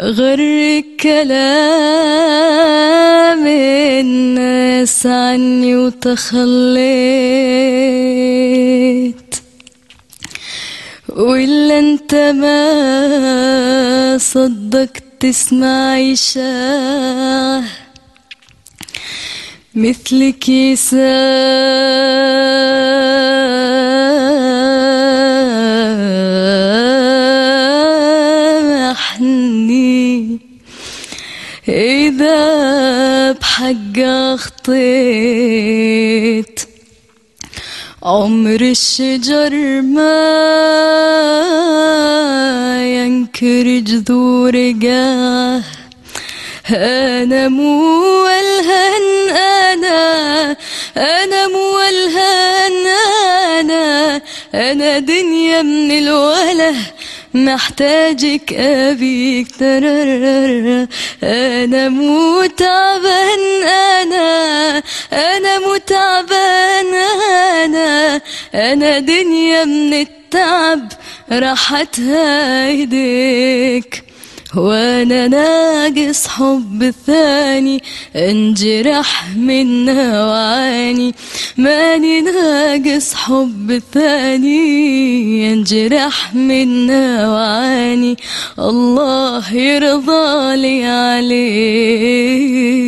غر كلام الناس عني وتخليت وإلا أنت ما صدقت تسمع إشاعة مثلك يسامحني إذا بحق أخطيت عمر الشجر ما ينكر جذور جاه. أنا مو ألهن أنا أنا مو ألهن أنا أنا دنيا من الوله. محتاجك أبيك ترر أنا مو أنا أنا مو تعبان أنا أنا دنيا من التعب راحتها ايديك وأنا ناقص حب ثاني انجرح منها وعاني ماني ناقص حب ثاني انجرح منها وعاني الله يرضى لي عليك.